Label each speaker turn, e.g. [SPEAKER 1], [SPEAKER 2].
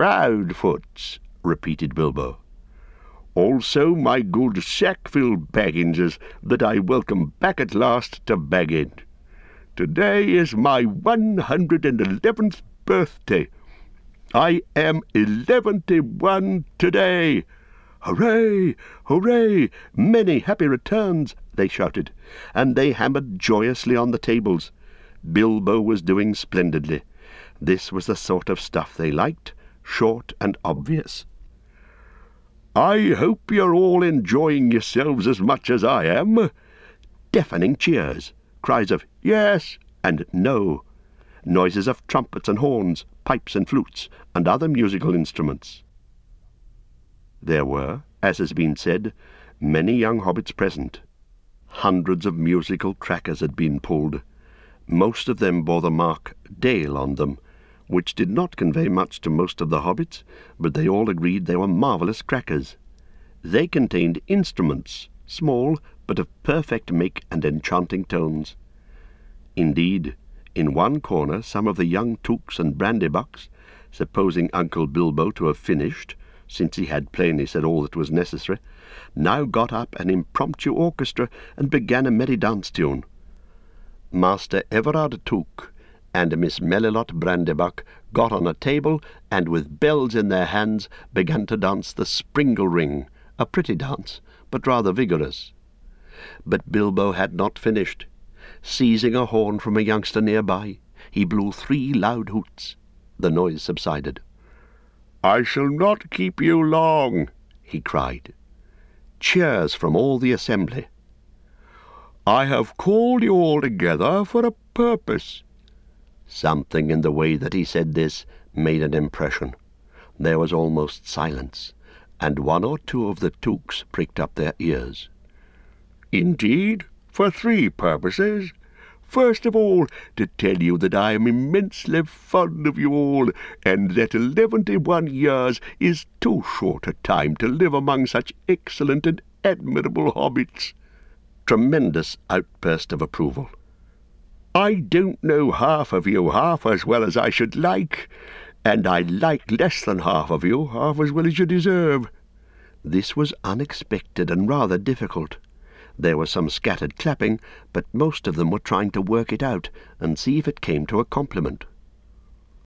[SPEAKER 1] Proudfoots, repeated Bilbo. Also my good Sackville Bagginses that I welcome back at last to Bag End. Today is my one hundred and eleventh birthday. I am eleventy one today. Hooray! Hooray! Many happy returns, they shouted, and they hammered joyously on the tables. Bilbo was doing splendidly. This was the sort of stuff they liked, short and obvious. I hope you're all enjoying yourselves as much as I am. Deafening cheers, cries of yes and no, noises of trumpets and horns, pipes and flutes, and other musical instruments. There were, as has been said, many young hobbits present. Hundreds of musical crackers had been pulled. Most of them bore the mark Dale on them, which did not convey much to most of the hobbits, but they all agreed they were marvellous crackers. They contained instruments, small, but of perfect make and enchanting tones. Indeed, in one corner some of the young Tooks and Brandybucks, supposing Uncle Bilbo to have finished, since he had plainly said all that was necessary, now got up an impromptu orchestra and began a merry dance tune. Master Everard Took and Miss Melilot Brandybuck got on a table and with bells in their hands began to dance the Springle Ring, a pretty dance, but rather vigorous. But Bilbo had not finished. Seizing a horn from a youngster near by, he blew three loud hoots. The noise subsided. I shall not keep you long, he cried. Cheers from all the assembly. I have called you all together for a purpose. Something in the way that he said this made an impression. There was almost silence, and one or two of the Tooks pricked up their ears. Indeed, for three purposes. First of all, to tell you that I am immensely fond of you all, and that eleventy-one years is too short a time to live among such excellent and admirable hobbits. Tremendous outburst of approval. I don't know half of you half as well as I should like, and I like less than half of you half as well as you deserve. This was unexpected and rather difficult. There was some scattered clapping, but most of them were trying to work it out and see if it came to a compliment.